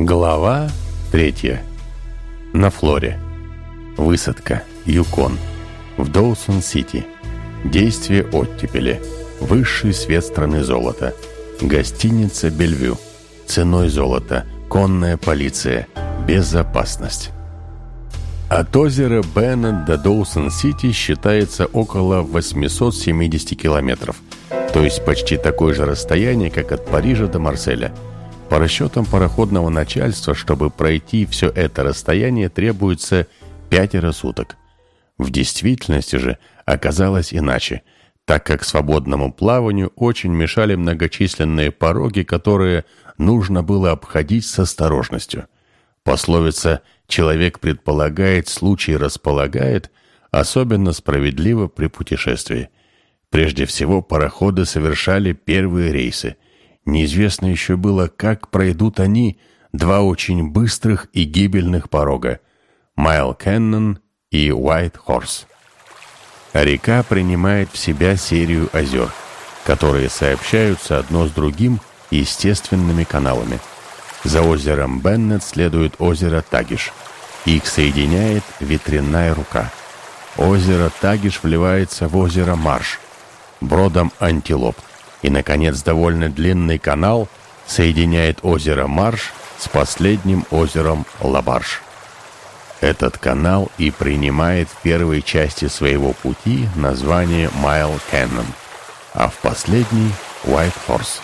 Глава третья. На Флоре. Высадка. Юкон. В Доусон-Сити. Действие оттепели. Высший свет страны золота. Гостиница Бельвю. Ценой золота. Конная полиция. Безопасность. От озера Беннет до Доусон-Сити считается около 870 километров, то есть почти такое же расстояние, как от Парижа до Марселя – по расчетам пароходного начальства, чтобы пройти все это расстояние, требуется пятеро суток. В действительности же оказалось иначе, так как свободному плаванию очень мешали многочисленные пороги, которые нужно было обходить с осторожностью. Пословица «человек предполагает, случай располагает» особенно справедлива при путешествии. Прежде всего, пароходы совершали первые рейсы – Неизвестно еще было, как пройдут они два очень быстрых и гибельных порога — Майл Кеннон и Уайт Хорс. река принимает в себя серию озер, которые сообщаются одно с другим естественными каналами. За озером Беннет следует озеро Тагиш. Их соединяет ветряная рука. Озеро Тагиш вливается в озеро Марш, бродом Антилоп. И, наконец, довольно длинный канал соединяет озеро Марш с последним озером Лабарш. Этот канал и принимает в первой части своего пути название Майл Кэннон, а в последней — Уайт Хорс.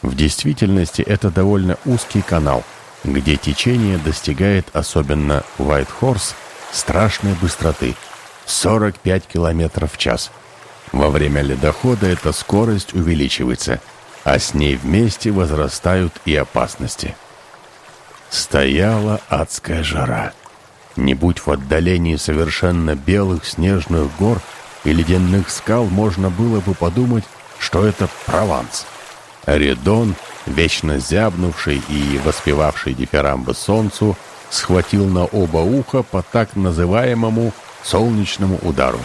В действительности это довольно узкий канал, где течение достигает, особенно Уайт Хорс, страшной быстроты — 45 км в час — во время ледохода эта скорость увеличивается, а с ней вместе возрастают и опасности. Стояла адская жара. Не будь в отдалении совершенно белых снежных гор и ледяных скал, можно было бы подумать, что это Прованс. Редон, вечно зябнувший и воспевавший дифирамбы солнцу, схватил на оба уха по так называемому солнечному удару.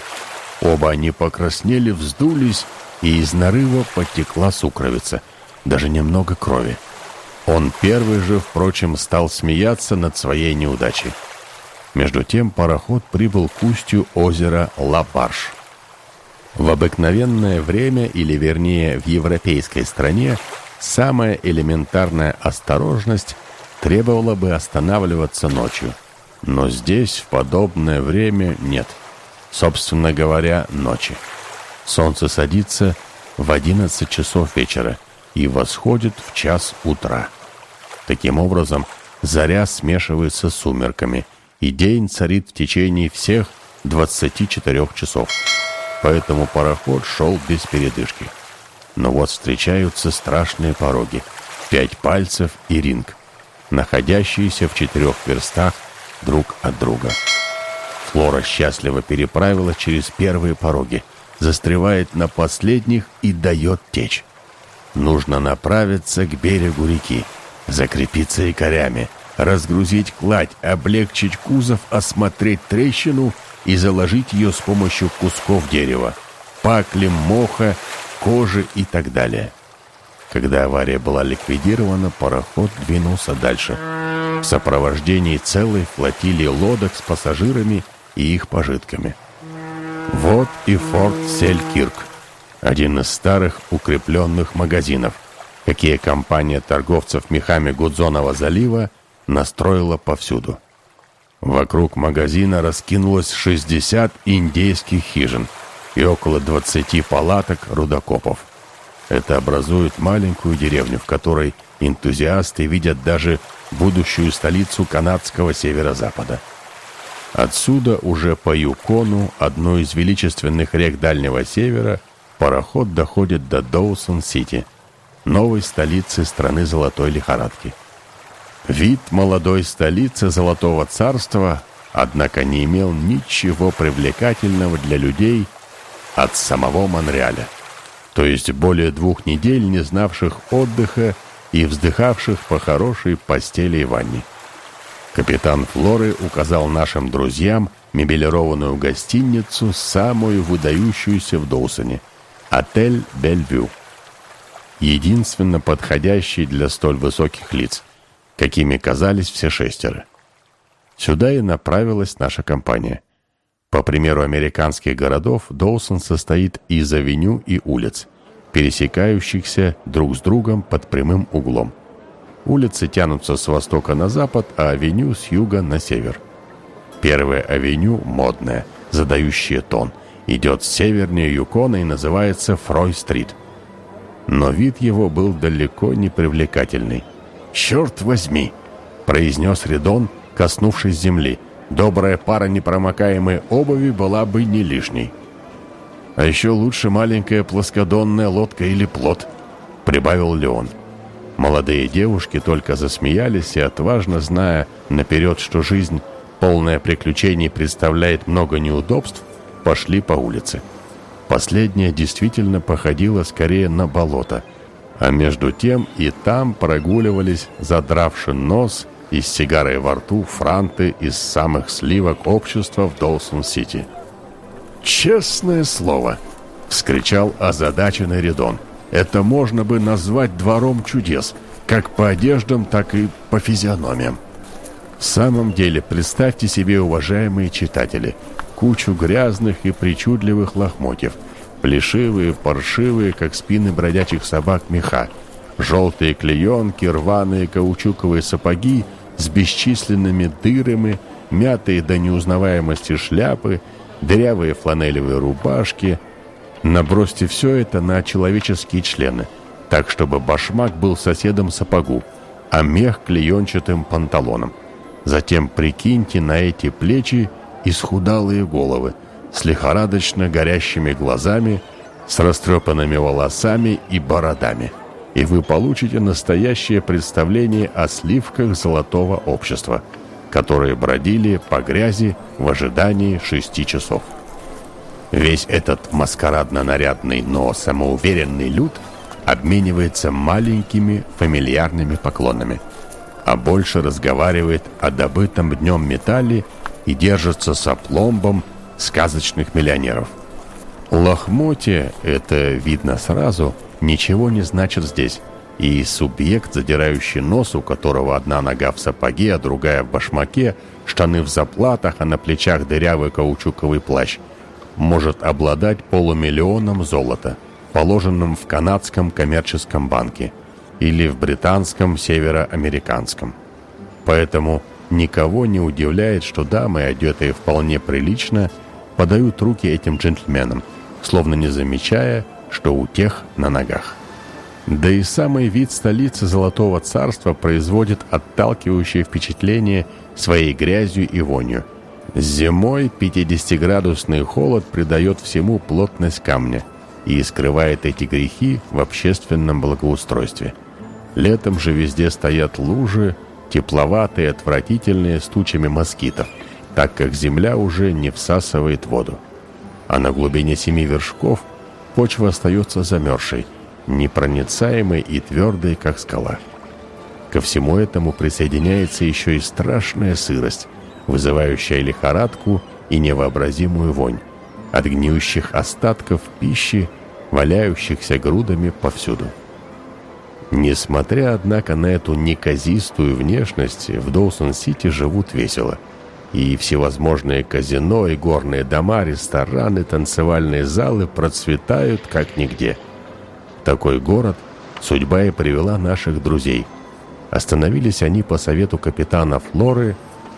Оба они покраснели, вздулись, и из нарыва потекла сукровица, даже немного крови. Он первый же, впрочем, стал смеяться над своей неудачей. Между тем пароход прибыл к устью озера Ла-Барш. В обыкновенное время, или вернее в европейской стране, самая элементарная осторожность требовала бы останавливаться ночью. Но здесь в подобное время нет собственно говоря, ночи. Солнце садится в 11 часов вечера и восходит в час утра. Таким образом, заря смешивается с сумерками, и день царит в течение всех 24 часов. Поэтому пароход шел без передышки. Но вот встречаются страшные пороги. Пять пальцев и ринг, находящиеся в четырех верстах друг от друга. Флора счастливо переправила через первые пороги, застревает на последних и дает течь. Нужно направиться к берегу реки, закрепиться якорями, разгрузить кладь, облегчить кузов, осмотреть трещину и заложить ее с помощью кусков дерева, пакли, моха, кожи и так далее. Когда авария была ликвидирована, пароход двинулся дальше. В сопровождении целой флотилии лодок с пассажирами и их пожитками. Вот и форт Селькирк, один из старых укрепленных магазинов, какие компания торговцев мехами Гудзонова залива настроила повсюду. Вокруг магазина раскинулось 60 индейских хижин и около 20 палаток рудокопов. Это образует маленькую деревню, в которой энтузиасты видят даже будущую столицу канадского северо-запада. Отсюда уже по Юкону, одной из величественных рек Дальнего Севера, пароход доходит до Доусон-Сити, новой столицы страны Золотой Лихорадки. Вид молодой столицы Золотого Царства, однако, не имел ничего привлекательного для людей от самого Монреаля, то есть более двух недель не знавших отдыха и вздыхавших по хорошей постели и ванне. Капитан Флоры указал нашим друзьям мебелированную гостиницу, самую выдающуюся в Доусоне — отель «Бельвю». Единственно подходящий для столь высоких лиц. какими казались все шестеро. Сюда и направилась наша компания. По примеру американских городов, Доусон состоит из авеню и улиц, пересекающихся друг с другом под прямым углом. Улицы тянутся с востока на запад, а авеню с юга на север. Первая авеню модная, задающая тон, идет севернее Юкона и называется Фрой-стрит. Но вид его был далеко не привлекательный. «Черт возьми!» — произнес Редон, коснувшись земли. «Добрая пара непромокаемой обуви была бы не лишней». «А еще лучше маленькая плоскодонная лодка или плот», — прибавил Леон. Молодые девушки только засмеялись и, отважно зная наперед, что жизнь, полная приключений, представляет много неудобств, пошли по улице. Последняя действительно походила скорее на болото, а между тем и там прогуливались, задравши нос и с сигарой во рту, франты из самых сливок общества в Долсон-Сити. «Честное слово!» — вскричал озадаченный Редон. «Это можно бы назвать двором чудес, как по одеждам, так и по физиономиям». В самом деле, представьте себе, уважаемые читатели, кучу грязных и причудливых лохмотьев, плешивые, паршивые, как спины бродячих собак, меха, желтые клеенки, рваные каучуковые сапоги с бесчисленными дырами, мятые до неузнаваемости шляпы, дырявые фланелевые рубашки. Набросьте все это на человеческие члены, так, чтобы башмак был соседом сапогу, а мех клеенчатым панталоном. Затем прикиньте на эти плечи исхудалые головы с лихорадочно горящими глазами, с растрепанными волосами и бородами, и вы получите настоящее представление о сливках золотого общества, которые бродили по грязи в ожидании шести часов. Весь этот маскарадно-нарядный, но самоуверенный люд обменивается маленькими фамильярными поклонами, а больше разговаривает о добытом днем металле и держится с опломбом сказочных миллионеров. Лохмотья, это видно сразу, ничего не значит здесь, и субъект, задирающий нос, у которого одна нога в сапоге, а другая в башмаке, штаны в заплатах, а на плечах дырявый каучуковый плащ, может обладать полумиллионом золота, положенным в канадском коммерческом банке или в британском североамериканском. Поэтому Никого не удивляет, что дамы, одетые вполне прилично, подают руки этим джентльменам, словно не замечая, что у тех на ногах. Да и самый вид столицы Золотого Царства производит отталкивающее впечатление своей грязью и вонью. Зимой 50-градусный холод придает всему плотность камня и скрывает эти грехи в общественном благоустройстве. Летом же везде стоят лужи, тепловатые, отвратительные, с тучами москитов, так как земля уже не всасывает воду. А на глубине семи вершков почва остается замерзшей, непроницаемой и твердой, как скала. Ко всему этому присоединяется еще и страшная сырость, вызывающая лихорадку и невообразимую вонь от гниющих остатков пищи, валяющихся грудами повсюду. Несмотря, однако, на эту неказистую внешность, в Доусон-Сити живут весело. И всевозможные казино, и горные дома, рестораны, танцевальные залы процветают как нигде. Такой город судьба и привела наших друзей. Остановились они по совету капитана Флоры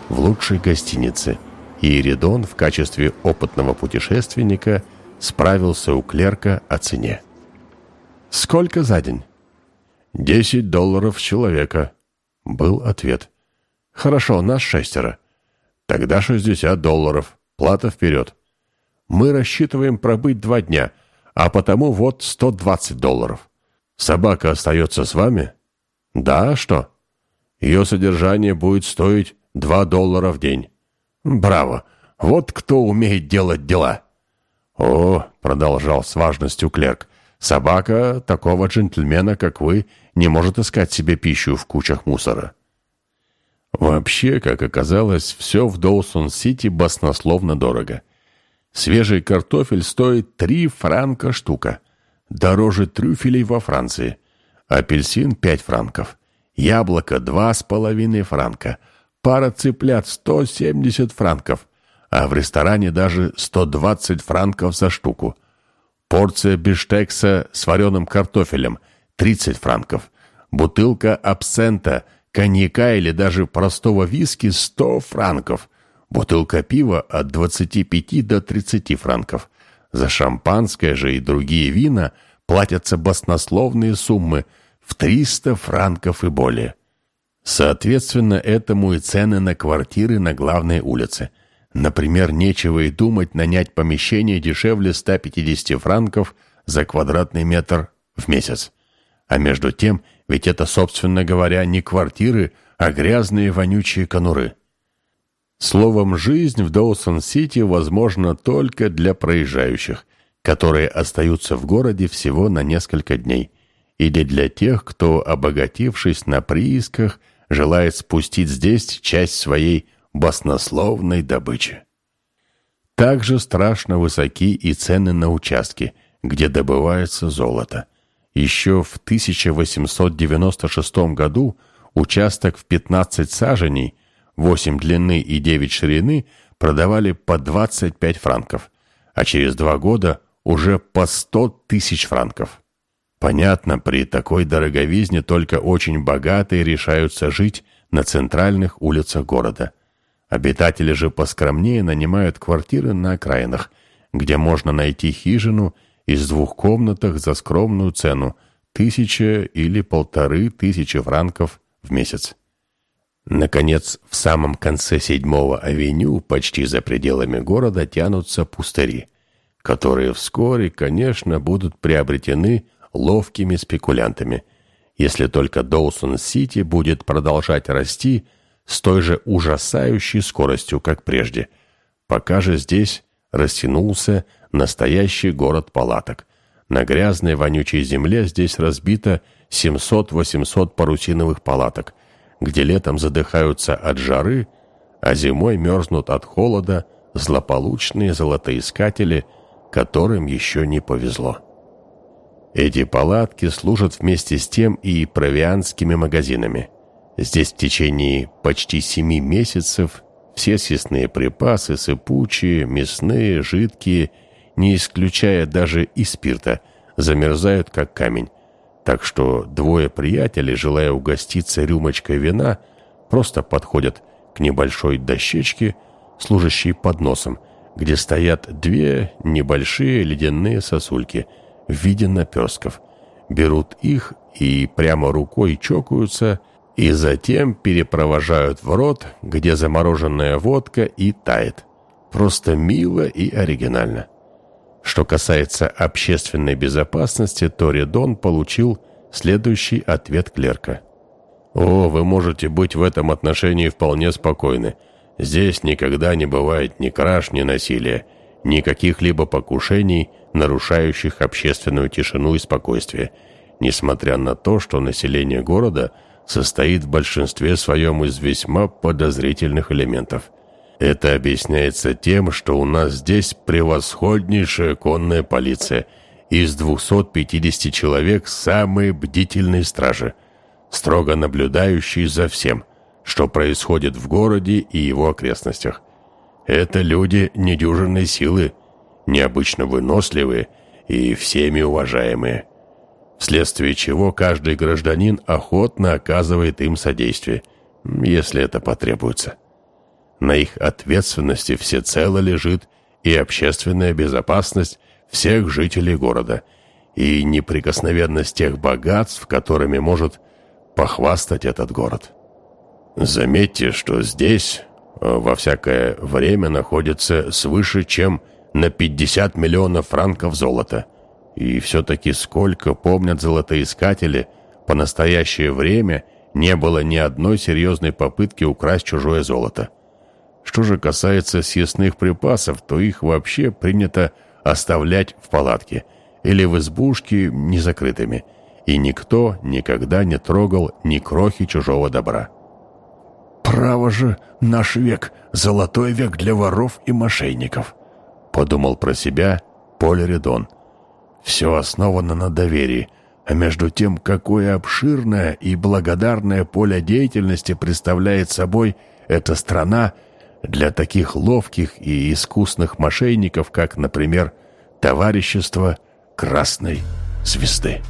в лучшей гостинице, и Иридон в качестве опытного путешественника справился у клерка о цене. «Сколько за день?» «Десять долларов человека», — был ответ. «Хорошо, нас шестеро. Тогда шестьдесят долларов. Плата вперед. Мы рассчитываем пробыть два дня, а потому вот сто двадцать долларов. Собака остается с вами?» «Да, а что?» «Ее содержание будет стоить два доллара в день». «Браво! Вот кто умеет делать дела!» «О!» — продолжал с важностью клерк. Собака такого джентльмена, как вы, не может искать себе пищу в кучах мусора. Вообще, как оказалось, все в Доусон-Сити баснословно дорого. Свежий картофель стоит 3 франка штука, дороже трюфелей во Франции. Апельсин 5 франков. яблоко два с половиной франка, пара цыплят 170 франков, а в ресторане даже 120 франков за штуку. Порция биштекса с вареным картофелем – 30 франков. Бутылка абсента, коньяка или даже простого виски – 100 франков. Бутылка пива от 25 до 30 франков. За шампанское же и другие вина платятся баснословные суммы в 300 франков и более. Соответственно, этому и цены на квартиры на главной улице. Например, нечего и думать нанять помещение дешевле 150 франков за квадратный метр в месяц. А между тем, ведь это, собственно говоря, не квартиры, а грязные вонючие конуры. Словом, жизнь в Доусон-Сити возможна только для проезжающих, которые остаются в городе всего на несколько дней, или для тех, кто, обогатившись на приисках, желает спустить здесь часть своей баснословной добычи. Также страшно высоки и цены на участки, где добывается золото. Еще в 1896 году участок в 15 саженей, 8 длины и 9 ширины, продавали по 25 франков, а через два года уже по 100 тысяч франков. Понятно, при такой дороговизне только очень богатые решаются жить на центральных улицах города. Обитатели же поскромнее нанимают квартиры на окраинах, где можно найти хижину из двух комнатах за скромную цену – тысяча или полторы тысячи франков в месяц. Наконец, в самом конце седьмого авеню, почти за пределами города, тянутся пустыри, которые вскоре, конечно, будут приобретены ловкими спекулянтами, если только Доусон-Сити будет продолжать расти с той же ужасающей скоростью, как прежде, пока же здесь растянулся настоящий город палаток. На грязной вонючей земле здесь разбито 700-800 парусиновых палаток, где летом задыхаются от жары, а зимой мерзнут от холода злополучные золотоискатели, которым еще не повезло. Эти палатки служат вместе с тем и провианскими магазинами. Здесь в течение почти семи месяцев все съестные припасы, сыпучие, мясные, жидкие, не исключая даже и спирта, замерзают как камень. Так что двое приятелей, желая угоститься рюмочкой вина, просто подходят к небольшой дощечке, служащей подносом, где стоят две небольшие ледяные сосульки – в виде наперсков. Берут их и прямо рукой чокаются, и затем перепровожают в рот, где замороженная водка и тает. Просто мило и оригинально. Что касается общественной безопасности, то Редон получил следующий ответ клерка. «О, вы можете быть в этом отношении вполне спокойны. Здесь никогда не бывает ни краж, ни насилия, ни каких-либо покушений, нарушающих общественную тишину и спокойствие, несмотря на то, что население города состоит в большинстве своем из весьма подозрительных элементов. Это объясняется тем, что у нас здесь превосходнейшая конная полиция, из 250 человек самые бдительные стражи, строго наблюдающие за всем, что происходит в городе и его окрестностях. Это люди недюжинной силы, необычно выносливые и всеми уважаемые, вследствие чего каждый гражданин охотно оказывает им содействие, если это потребуется. На их ответственности всецело лежит и общественная безопасность всех жителей города, и неприкосновенность тех богатств, которыми может похвастать этот город. Заметьте, что здесь э, во всякое время находится свыше, чем на 50 миллионов франков золота. И все-таки сколько помнят золотоискатели, по настоящее время не было ни одной серьезной попытки украсть чужое золото. Что же касается съестных припасов, то их вообще принято оставлять в палатке или в избушке незакрытыми, и никто никогда не трогал ни крохи чужого добра. «Право же, наш век — золотой век для воров и мошенников», подумал про себя Поль Редон. Все основано на доверии, А между тем, какое обширное и благодарное поле деятельности представляет собой эта страна для таких ловких и искусных мошенников, как, например, товарищество Красной Звезды.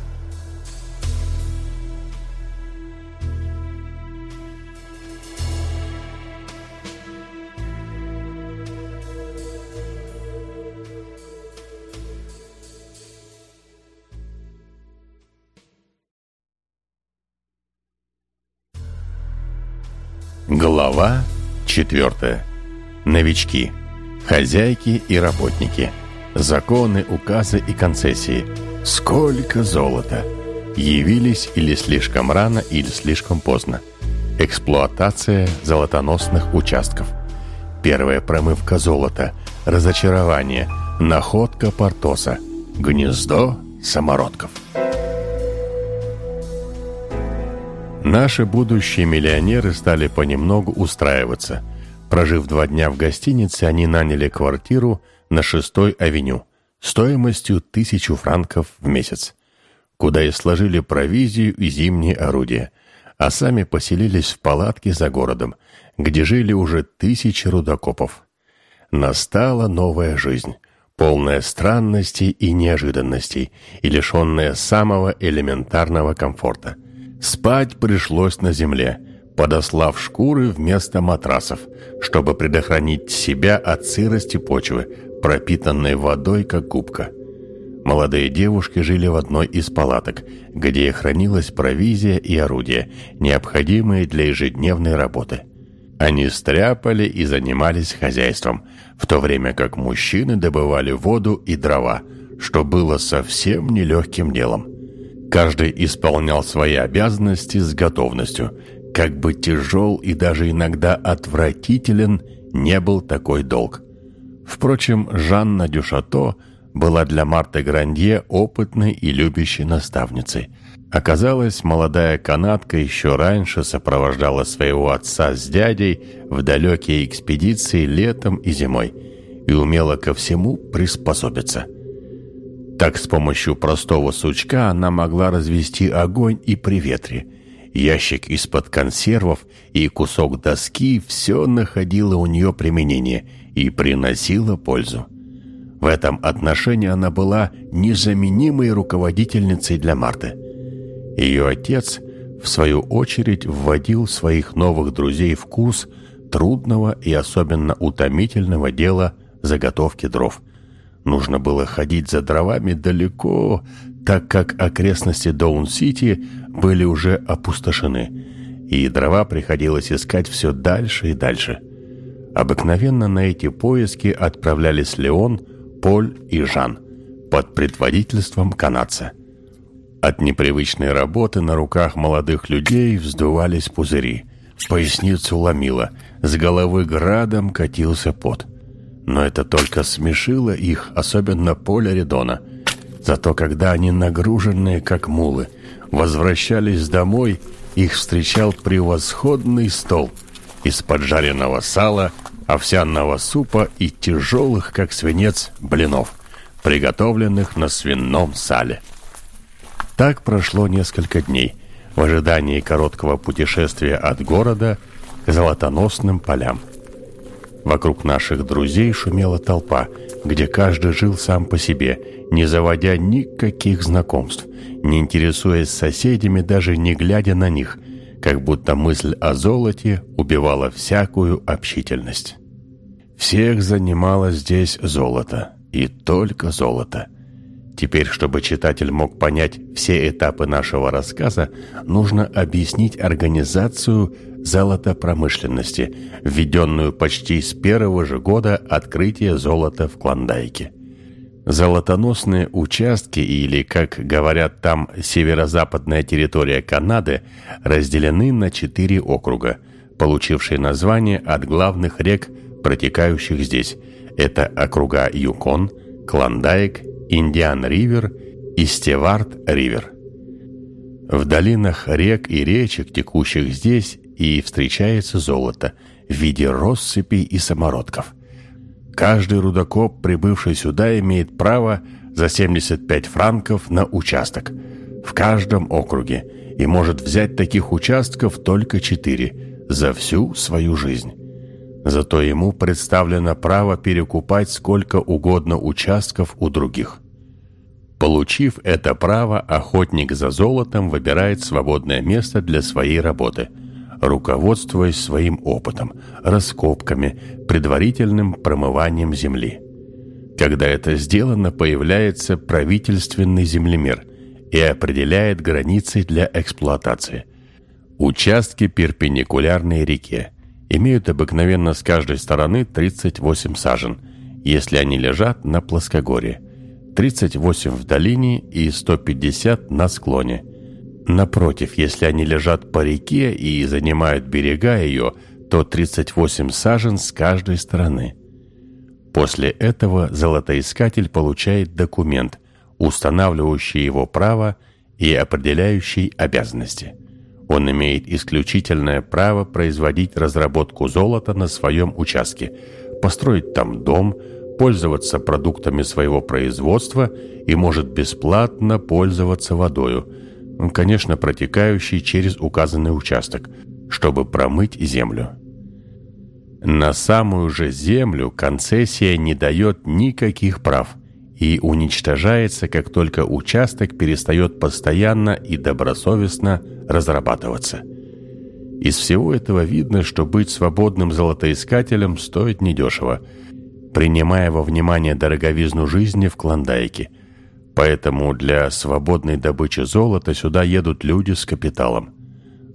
Глава 4. Новички. Хозяйки и работники. Законы, указы и концессии. Сколько золота! Явились или слишком рано, или слишком поздно. Эксплуатация золотоносных участков. Первая промывка золота. Разочарование. Находка Портоса. Гнездо самородков. Наши будущие миллионеры стали понемногу устраиваться. Прожив два дня в гостинице, они наняли квартиру на шестой авеню стоимостью тысячу франков в месяц, куда и сложили провизию и зимние орудия, а сами поселились в палатке за городом, где жили уже тысячи рудокопов. Настала новая жизнь, полная странностей и неожиданностей и лишенная самого элементарного комфорта – Спать пришлось на земле, подослав шкуры вместо матрасов, чтобы предохранить себя от сырости почвы, пропитанной водой, как губка. Молодые девушки жили в одной из палаток, где хранилась провизия и орудия, необходимые для ежедневной работы. Они стряпали и занимались хозяйством, в то время как мужчины добывали воду и дрова, что было совсем нелегким делом. Каждый исполнял свои обязанности с готовностью. Как бы тяжел и даже иногда отвратителен не был такой долг. Впрочем, Жанна Дюшато была для Марты Грандье опытной и любящей наставницей. Оказалось, молодая канадка еще раньше сопровождала своего отца с дядей в далекие экспедиции летом и зимой и умела ко всему приспособиться – так с помощью простого сучка она могла развести огонь и при ветре. Ящик из-под консервов и кусок доски все находило у нее применение и приносило пользу. В этом отношении она была незаменимой руководительницей для Марты. Ее отец, в свою очередь, вводил своих новых друзей в курс трудного и особенно утомительного дела заготовки дров – Нужно было ходить за дровами далеко, так как окрестности Доун-Сити были уже опустошены, и дрова приходилось искать все дальше и дальше. Обыкновенно на эти поиски отправлялись Леон, Поль и Жан под предводительством канадца. От непривычной работы на руках молодых людей вздувались пузыри. Поясницу ломило, с головы градом катился пот. Но это только смешило их, особенно Поля Редона. Зато когда они, нагруженные как мулы, возвращались домой, их встречал превосходный стол из поджаренного сала, овсяного супа и тяжелых, как свинец, блинов, приготовленных на свином сале. Так прошло несколько дней в ожидании короткого путешествия от города к золотоносным полям – Вокруг наших друзей шумела толпа, где каждый жил сам по себе, не заводя никаких знакомств, не интересуясь соседями, даже не глядя на них, как будто мысль о золоте убивала всякую общительность. Всех занимало здесь золото, и только золото. Теперь, чтобы читатель мог понять все этапы нашего рассказа, нужно объяснить организацию золотопромышленности, введенную почти с первого же года открытия золота в Клондайке. Золотоносные участки, или, как говорят там, северо-западная территория Канады, разделены на четыре округа, получившие название от главных рек, протекающих здесь. Это округа Юкон, Клондайк, Индиан-Ривер и Стевард-Ривер. В долинах рек и речек, текущих здесь, и встречается золото в виде россыпей и самородков. Каждый рудокоп, прибывший сюда, имеет право за 75 франков на участок. в каждом округе и может взять таких участков только четыре за всю свою жизнь. Зато ему представлено право перекупать сколько угодно участков у других. Получив это право, охотник за золотом выбирает свободное место для своей работы, руководствуясь своим опытом, раскопками, предварительным промыванием земли. Когда это сделано, появляется правительственный землемер и определяет границы для эксплуатации. Участки перпендикулярные реке имеют обыкновенно с каждой стороны 38 сажен, если они лежат на плоскогорье, 38 в долине и 150 на склоне. Напротив, если они лежат по реке и занимают берега ее, то 38 сажен с каждой стороны. После этого золотоискатель получает документ, устанавливающий его право и определяющий обязанности – он имеет исключительное право производить разработку золота на своем участке, построить там дом, пользоваться продуктами своего производства и может бесплатно пользоваться водою, конечно, протекающей через указанный участок, чтобы промыть землю. На самую же землю концессия не дает никаких прав – и уничтожается, как только участок перестает постоянно и добросовестно разрабатываться. Из всего этого видно, что быть свободным золотоискателем стоит недешево, принимая во внимание дороговизну жизни в Клондайке. Поэтому для свободной добычи золота сюда едут люди с капиталом.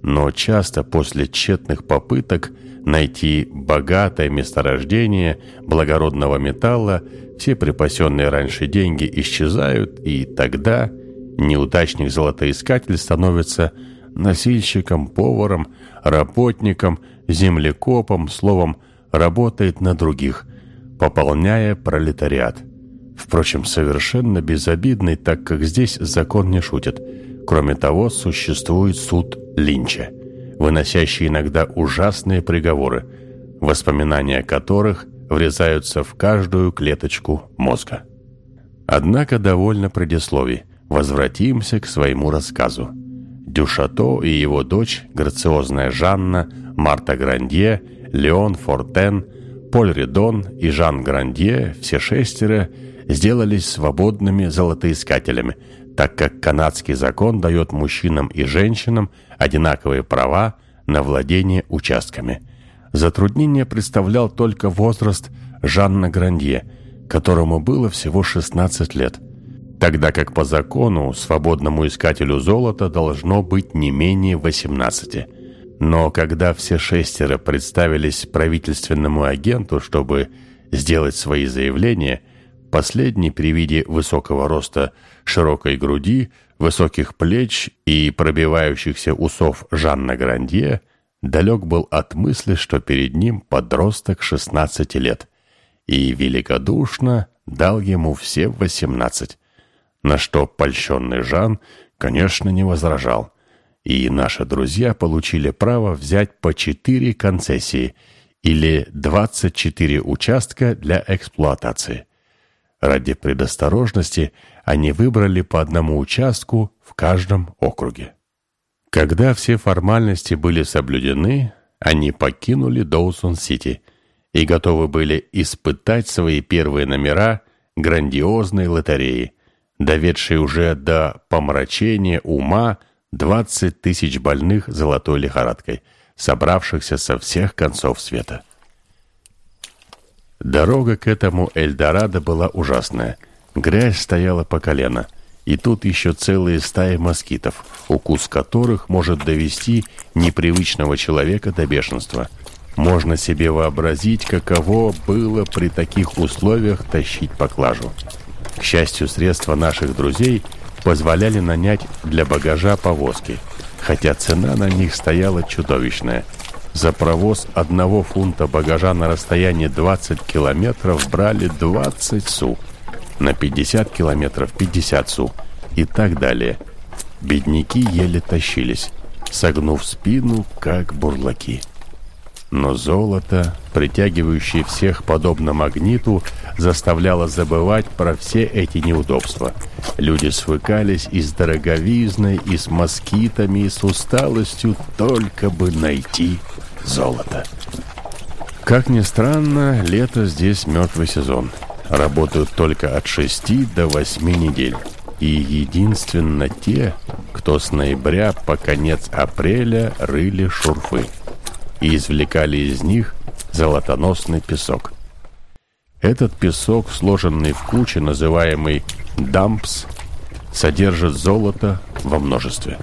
Но часто после тщетных попыток найти богатое месторождение благородного металла все припасенные раньше деньги исчезают, и тогда неудачник золотоискатель становится носильщиком, поваром, работником, землекопом, словом, работает на других, пополняя пролетариат. Впрочем, совершенно безобидный, так как здесь закон не шутит. Кроме того, существует суд Линча, выносящий иногда ужасные приговоры, воспоминания которых – врезаются в каждую клеточку мозга. Однако довольно предисловий. Возвратимся к своему рассказу. Дюшато и его дочь, грациозная Жанна, Марта Грандье, Леон Фортен, Поль Редон и Жан Грандье, все шестеро, сделались свободными золотоискателями, так как канадский закон дает мужчинам и женщинам одинаковые права на владение участками – Затруднение представлял только возраст Жанна Грандье, которому было всего 16 лет, тогда как по закону свободному искателю золота должно быть не менее 18. Но когда все шестеро представились правительственному агенту, чтобы сделать свои заявления, последний при виде высокого роста, широкой груди, высоких плеч и пробивающихся усов Жанна Грандье – далек был от мысли, что перед ним подросток 16 лет, и великодушно дал ему все 18, на что польщенный Жан, конечно, не возражал, и наши друзья получили право взять по 4 концессии или 24 участка для эксплуатации. Ради предосторожности они выбрали по одному участку в каждом округе. Когда все формальности были соблюдены, они покинули Доусон-Сити и готовы были испытать свои первые номера грандиозной лотереи, доведшей уже до помрачения ума 20 тысяч больных золотой лихорадкой, собравшихся со всех концов света. Дорога к этому Эльдорадо была ужасная. Грязь стояла по колено – и тут еще целые стаи москитов, укус которых может довести непривычного человека до бешенства. Можно себе вообразить, каково было при таких условиях тащить поклажу. К счастью, средства наших друзей позволяли нанять для багажа повозки, хотя цена на них стояла чудовищная. За провоз одного фунта багажа на расстоянии 20 километров брали 20 су на 50 километров 50 су и так далее. Бедняки еле тащились, согнув спину, как бурлаки. Но золото, притягивающее всех подобно магниту, заставляло забывать про все эти неудобства. Люди свыкались и с дороговизной, и с москитами, и с усталостью, только бы найти золото. Как ни странно, лето здесь мертвый сезон. Работают только от 6 до 8 недель. И единственно те, кто с ноября по конец апреля рыли шурфы и извлекали из них золотоносный песок. Этот песок, сложенный в куче, называемый дампс, содержит золото во множестве.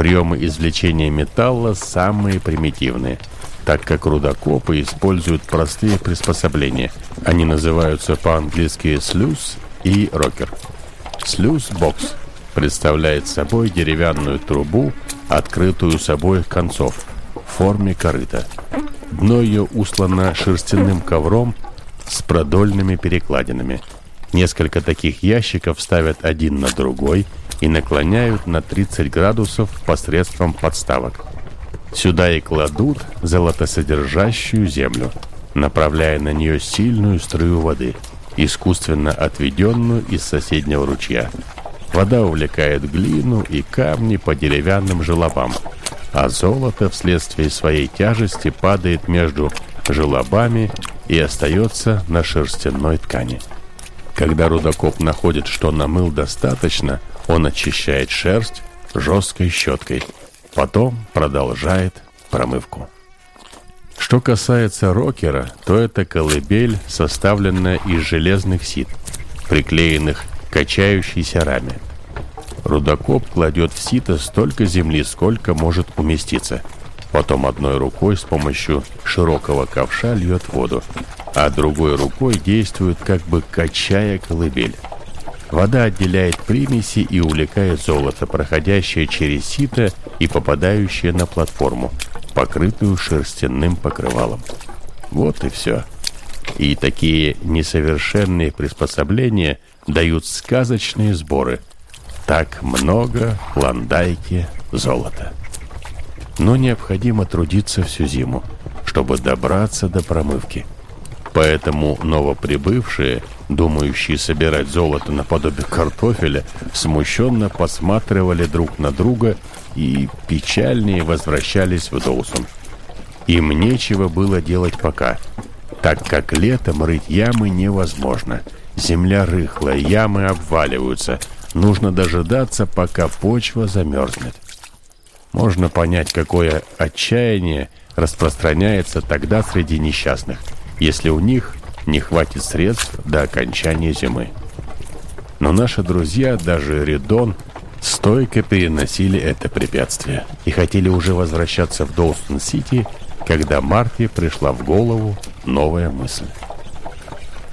Приемы извлечения металла самые примитивные, так как рудокопы используют простые приспособления. Они называются по-английски «слюз» и «рокер». Слюз-бокс представляет собой деревянную трубу, открытую с обоих концов, в форме корыта. Дно ее услано шерстяным ковром с продольными перекладинами. Несколько таких ящиков ставят один на другой и наклоняют на 30 градусов посредством подставок. Сюда и кладут золотосодержащую землю, направляя на нее сильную струю воды, искусственно отведенную из соседнего ручья. Вода увлекает глину и камни по деревянным желобам, а золото вследствие своей тяжести падает между желобами и остается на шерстяной ткани. Когда рудокоп находит, что намыл достаточно, он очищает шерсть жесткой щеткой, потом продолжает промывку. Что касается рокера, то это колыбель, составленная из железных сит, приклеенных к качающейся раме. Рудокоп кладет в сито столько земли, сколько может уместиться. Потом одной рукой с помощью широкого ковша льет воду, а другой рукой действует как бы качая колыбель. Вода отделяет примеси и увлекает золото, проходящее через сито и попадающее на платформу, покрытую шерстяным покрывалом. Вот и все. И такие несовершенные приспособления дают сказочные сборы – так много клондайки золота. Но необходимо трудиться всю зиму, чтобы добраться до промывки. Поэтому новоприбывшие, думающие собирать золото наподобие картофеля, смущенно посматривали друг на друга и печальнее возвращались в Доусон. Им нечего было делать пока, так как летом рыть ямы невозможно. Земля рыхлая, ямы обваливаются – Нужно дожидаться, пока почва замерзнет. Можно понять, какое отчаяние распространяется тогда среди несчастных, если у них не хватит средств до окончания зимы. Но наши друзья, даже Ридон, стойко переносили это препятствие и хотели уже возвращаться в Доустон-Сити, когда Марфе пришла в голову новая мысль.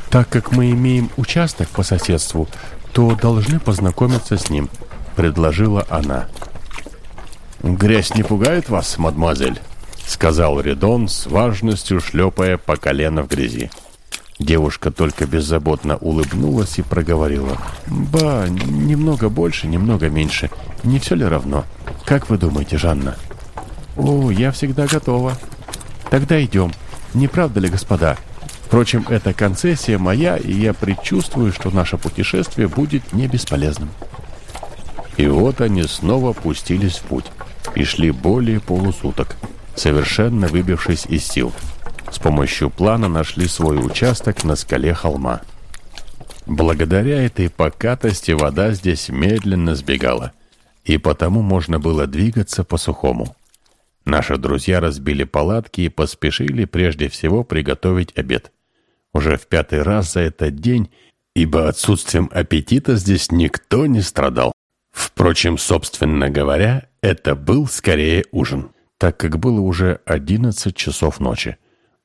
«Так как мы имеем участок по соседству, то должны познакомиться с ним», — предложила она. «Грязь не пугает вас, мадемуазель?» — сказал Редон с важностью, шлепая по колено в грязи. Девушка только беззаботно улыбнулась и проговорила. «Ба, немного больше, немного меньше. Не все ли равно? Как вы думаете, Жанна?» «О, я всегда готова. Тогда идем. Не правда ли, господа?» Впрочем, это концессия моя, и я предчувствую, что наше путешествие будет не бесполезным. И вот они снова пустились в путь и шли более полусуток, совершенно выбившись из сил. С помощью плана нашли свой участок на скале холма. Благодаря этой покатости вода здесь медленно сбегала, и потому можно было двигаться по сухому. Наши друзья разбили палатки и поспешили прежде всего приготовить обед уже в пятый раз за этот день, ибо отсутствием аппетита здесь никто не страдал. Впрочем, собственно говоря, это был скорее ужин, так как было уже одиннадцать часов ночи.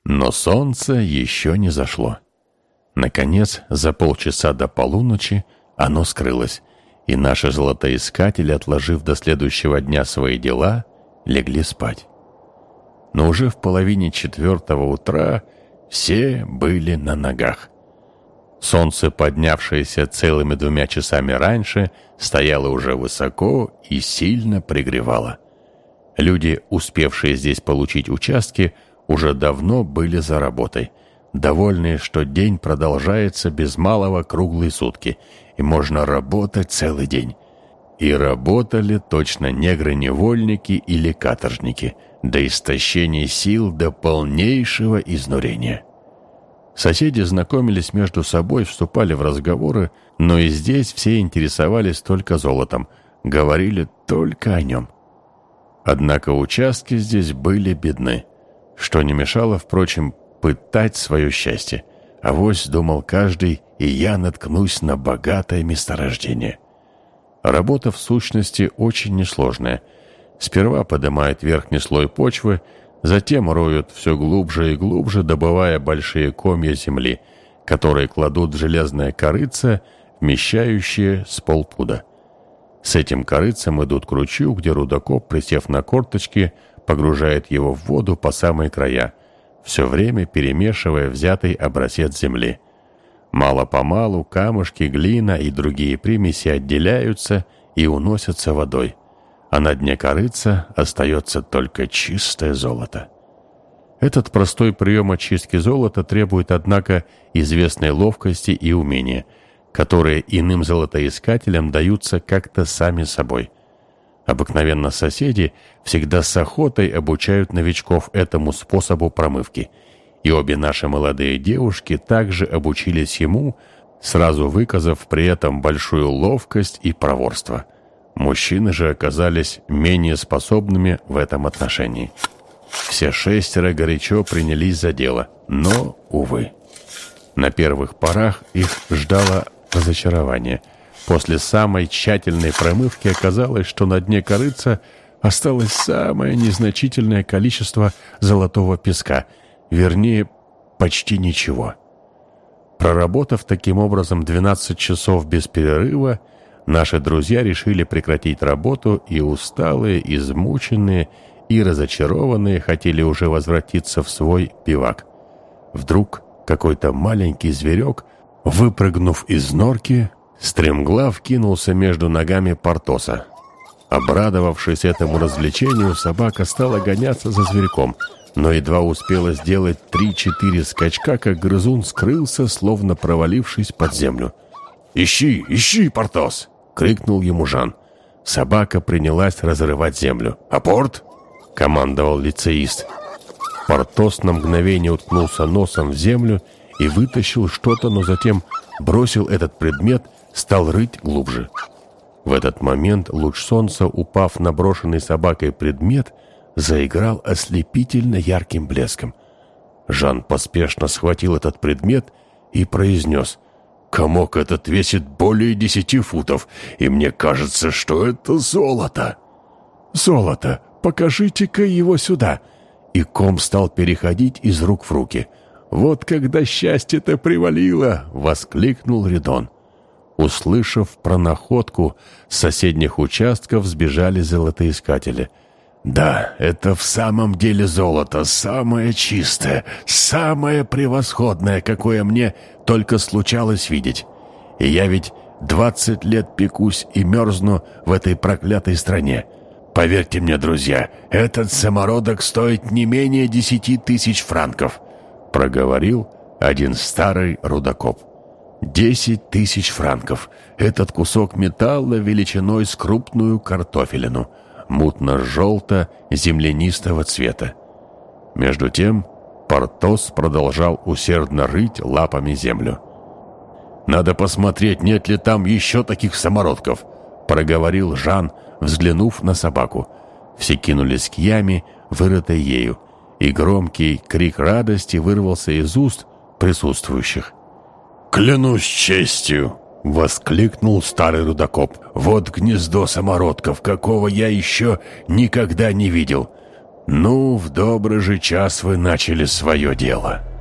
Но солнце еще не зашло. Наконец, за полчаса до полуночи оно скрылось, и наши золотоискатели, отложив до следующего дня свои дела, легли спать. Но уже в половине четвертого утра все были на ногах. Солнце, поднявшееся целыми двумя часами раньше, стояло уже высоко и сильно пригревало. Люди, успевшие здесь получить участки, уже давно были за работой, довольные, что день продолжается без малого круглые сутки, и можно работать целый день. И работали точно негры-невольники или каторжники, до истощения сил, до полнейшего изнурения. Соседи знакомились между собой, вступали в разговоры, но и здесь все интересовались только золотом, говорили только о нем. Однако участки здесь были бедны, что не мешало, впрочем, пытать свое счастье. Авось думал каждый, и я наткнусь на богатое месторождение. Работа в сущности очень несложная. Сперва поднимают верхний слой почвы, затем роют все глубже и глубже, добывая большие комья земли, которые кладут в железное корыце, вмещающее с полпуда. С этим корыцем идут к ручью, где рудокоп, присев на корточки, погружает его в воду по самые края, все время перемешивая взятый образец земли. Мало-помалу камушки, глина и другие примеси отделяются и уносятся водой, а на дне корыца остается только чистое золото. Этот простой прием очистки золота требует, однако, известной ловкости и умения – которые иным золотоискателям даются как-то сами собой. Обыкновенно соседи всегда с охотой обучают новичков этому способу промывки, и обе наши молодые девушки также обучились ему, сразу выказав при этом большую ловкость и проворство. Мужчины же оказались менее способными в этом отношении. Все шестеро горячо принялись за дело, но, увы. На первых порах их ждало разочарование. После самой тщательной промывки оказалось, что на дне корыца осталось самое незначительное количество золотого песка, вернее, почти ничего. Проработав таким образом 12 часов без перерыва, наши друзья решили прекратить работу, и усталые, измученные и разочарованные хотели уже возвратиться в свой бивак. Вдруг какой-то маленький зверек Выпрыгнув из норки, стремглав кинулся между ногами Портоса. Обрадовавшись этому развлечению, собака стала гоняться за зверьком, но едва успела сделать три-четыре скачка, как грызун скрылся, словно провалившись под землю. «Ищи, ищи, Портос!» — крикнул ему Жан. Собака принялась разрывать землю. «Апорт!» — командовал лицеист. Портос на мгновение уткнулся носом в землю и вытащил что-то, но затем бросил этот предмет, стал рыть глубже. В этот момент луч солнца, упав на брошенный собакой предмет, заиграл ослепительно ярким блеском. Жан поспешно схватил этот предмет и произнес «Комок этот весит более десяти футов, и мне кажется, что это золото». «Золото! Покажите-ка его сюда!» И ком стал переходить из рук в руки – «Вот когда счастье-то привалило!» — воскликнул Ридон. Услышав про находку, с соседних участков сбежали золотоискатели. «Да, это в самом деле золото, самое чистое, самое превосходное, какое мне только случалось видеть. И я ведь двадцать лет пекусь и мерзну в этой проклятой стране. Поверьте мне, друзья, этот самородок стоит не менее десяти тысяч франков» проговорил один старый рудокоп. «Десять тысяч франков. Этот кусок металла величиной с крупную картофелину, мутно-желто-землянистого цвета». Между тем Портос продолжал усердно рыть лапами землю. «Надо посмотреть, нет ли там еще таких самородков», — проговорил Жан, взглянув на собаку. Все кинулись к яме, вырытой ею, и громкий крик радости вырвался из уст присутствующих. «Клянусь честью!» — воскликнул старый рудокоп. «Вот гнездо самородков, какого я еще никогда не видел. Ну, в добрый же час вы начали свое дело».